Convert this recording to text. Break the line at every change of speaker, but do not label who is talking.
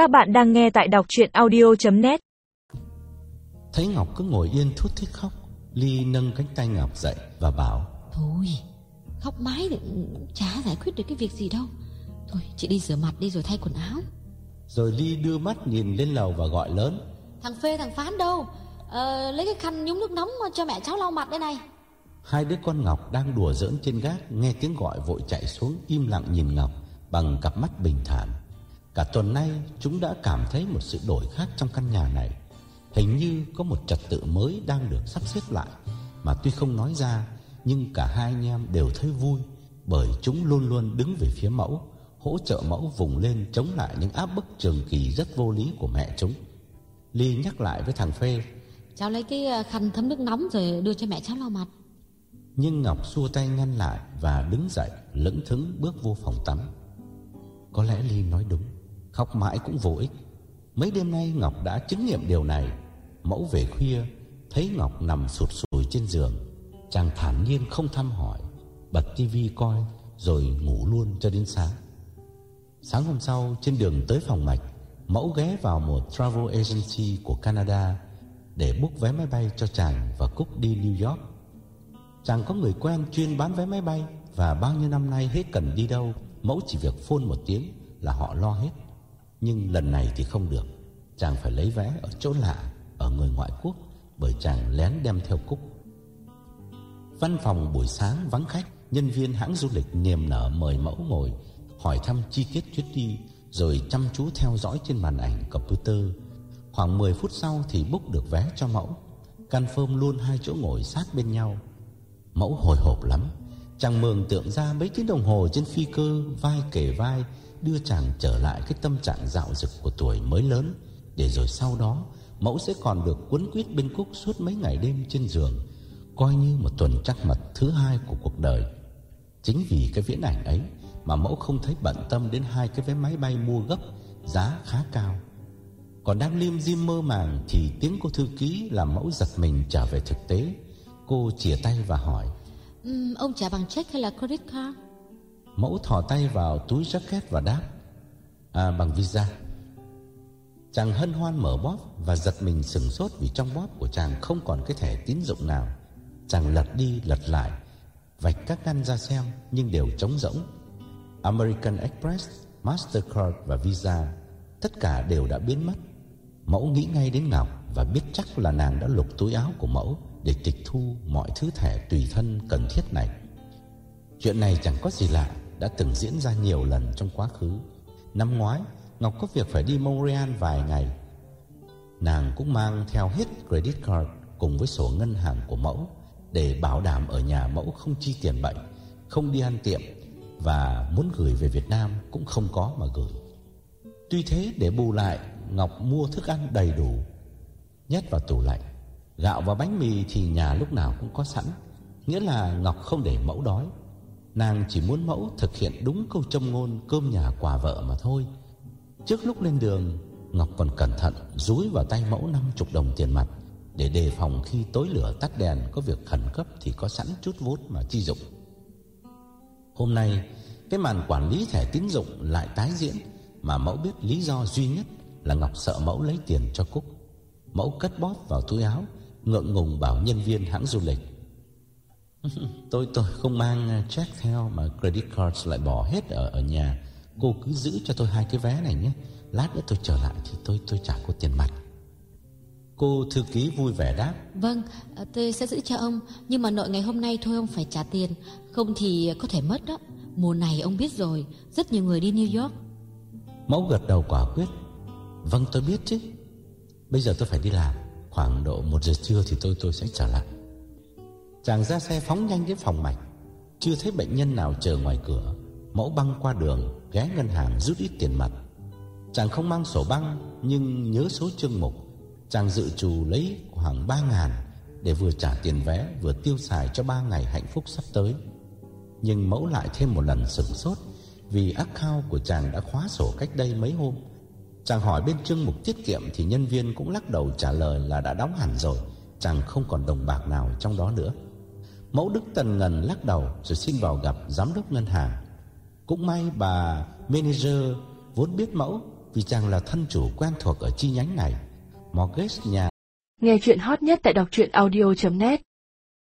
Các bạn đang nghe tại đọc chuyện audio.net
Thấy Ngọc cứ ngồi yên thút thít khóc Ly nâng cánh tay Ngọc dậy và bảo
Thôi Khóc mãi thì chả giải quyết được cái việc gì đâu. Thôi chị đi rửa mặt đi rồi thay quần áo.
Rồi Ly đưa mắt nhìn lên lầu và gọi lớn
Thằng Phê thằng Phán đâu? Ờ, Lấy cái khăn nhúng nước nóng cho mẹ cháu lau mặt đây này.
Hai đứa con Ngọc đang đùa giỡn trên gác Nghe tiếng gọi vội chạy xuống im lặng nhìn Ngọc Bằng cặp mắt bình thản Cả tuần nay chúng đã cảm thấy một sự đổi khác trong căn nhà này. Hình như có một trật tự mới đang được sắp xếp lại Mà tuy không nói ra Nhưng cả hai anh em đều thấy vui Bởi chúng luôn luôn đứng về phía mẫu Hỗ trợ mẫu vùng lên chống lại những áp bức trường kỳ rất vô lý của mẹ chúng. Ly nhắc lại với thằng Phê
Cháu lấy cái ờ, khăn thấm nước nóng rồi đưa cho mẹ cháu lau mặt.
Nhưng Ngọc xua tay ngăn lại Và đứng dậy lững thững bước vô phòng tắm. Có lẽ Ly nói đúng Khóc mãi cũng vô ích. Mấy đêm nay Ngọc đã chứng nghiệm điều này. Mẫu về khuya, Thấy Ngọc nằm sụt sùi trên giường. Chàng thản nhiên không thăm hỏi, Bật tivi coi, Rồi ngủ luôn cho đến sáng. Sáng hôm sau, trên đường tới phòng mạch, Mẫu ghé vào một travel agency của Canada Để book vé máy bay cho chàng và Cúc đi New York. Chàng có người quen chuyên bán vé máy bay Và bao nhiêu năm nay hết cần đi đâu, Mẫu chỉ việc phone một tiếng là họ lo hết. Nhưng lần này thì không được. Chàng phải lấy vé ở chỗ lạ, Ở người ngoại quốc, Bởi chàng lén đem theo Cúc. Văn phòng buổi sáng vắng khách, Nhân viên hãng du lịch niềm nở mời mẫu ngồi, Hỏi thăm chi tiết chuyến đi, Rồi chăm chú theo dõi trên màn ảnh computer. Khoảng 10 phút sau thì book được vé cho mẫu. Căn phơm luôn hai chỗ ngồi sát bên nhau. Mẫu hồi hộp lắm. Chàng mường tượng ra mấy tiếng đồng hồ trên phi cơ, Vai kể vai Đưa chàng trở lại cái tâm trạng dạo dực của tuổi mới lớn Để rồi sau đó Mẫu sẽ còn được quấn quýt bên Cúc Suốt mấy ngày đêm trên giường Coi như một tuần trắc mật thứ hai của cuộc đời. Chính vì cái viễn ảnh ấy Mà mẫu không thấy bận tâm đến hai cái vé máy bay mua gấp Giá khá cao. Còn đang liêm diêm mơ màng Thì tiếng cô thư ký làm mẫu giật mình trở về thực tế. Cô chìa tay và hỏi
Ừm, Ông trả bằng check hay là credit card?
Mẫu thò tay vào túi jacket và đáp. À bằng visa. Chàng hân hoan mở bóp Và giật mình sừng sốt Vì trong bóp của chàng không còn cái thẻ tín dụng nào. Chàng lật đi lật lại Vạch các ngăn ra xem Nhưng đều trống rỗng. American Express, Mastercard và Visa Tất cả đều đã biến mất. Mẫu nghĩ ngay đến Ngọc Và biết chắc là nàng đã lục túi áo của mẫu Để tịch thu mọi thứ thẻ tùy thân cần thiết này. Chuyện này chẳng có gì lạ. Đã từng diễn ra nhiều lần trong quá khứ. Năm ngoái, Ngọc có việc phải đi Montreal vài ngày. Nàng cũng mang theo hết credit card Cùng với sổ ngân hàng của mẫu Để bảo đảm ở nhà mẫu không chi tiền bệnh, Không đi ăn tiệm Và muốn gửi về Việt Nam Cũng không có mà gửi. Tuy thế, để bù lại, Ngọc mua thức ăn đầy đủ, Nhét vào tủ lạnh, Gạo và bánh mì thì nhà lúc nào cũng có sẵn. Nghĩa là Ngọc không để mẫu đói. Nàng chỉ muốn mẫu thực hiện đúng câu châm ngôn Cơm nhà quà vợ mà thôi. Trước lúc lên đường, Ngọc còn cẩn thận Rúi vào tay mẫu 50 đồng tiền mặt Để đề phòng khi tối lửa tắt đèn Có việc khẩn cấp thì có sẵn chút vốn mà chi dụng. Hôm nay, Cái màn quản lý thẻ tín dụng lại tái diễn Mà mẫu biết lý do duy nhất Là Ngọc sợ mẫu lấy tiền cho Cúc. Mẫu cất bóp vào túi áo, Ngượng ngùng bảo nhân viên hãng du lịch Tôi tôi không mang check theo Mà credit card lại bỏ hết ở ở nhà. Cô cứ giữ cho tôi hai cái vé này nhé. Lát nữa tôi trở lại thì tôi tôi trả cô tiền mặt. Cô thư ký vui vẻ đáp.
Vâng, ờ, tôi sẽ giữ cho ông. Nhưng mà nội ngày hôm nay thôi ông phải trả tiền. Không thì có thể mất đó. Mùa này ông biết rồi. Rất nhiều người đi New York.
Mẫu gật đầu quả quyết. Vâng tôi biết chứ. Bây giờ tôi phải đi làm. Khoảng độ 1 giờ trưa thì tôi tôi sẽ trở lại Chàng ra xe phóng nhanh đến phòng mạch. Chưa thấy bệnh nhân nào chờ ngoài cửa. Mẫu băng qua đường, Ghé ngân hàng rút ít tiền mặt. Chàng không mang sổ băng, Nhưng nhớ số chương mục. Chàng dự trù lấy khoảng 3 ngàn Để vừa trả tiền vé, Vừa tiêu xài cho 3 ngày hạnh phúc sắp tới. Nhưng mẫu lại thêm một lần sửng sốt, Vì account của chàng đã khóa sổ cách đây mấy hôm. Chàng hỏi bên chương mục tiết kiệm Thì nhân viên cũng lắc đầu trả lời là đã đóng hẳn rồi. Chàng không còn đồng bạc nào trong đó nữa. Mẫu Đức Tần Ngần lắc đầu Rồi xin vào gặp giám đốc ngân hàng Cũng may bà manager vốn biết mẫu vì chàng là thân chủ quen thuộc ở chi nhánh này. Mortgage nhà
Nghe chuyện hot nhất tại đọc truyện audio.net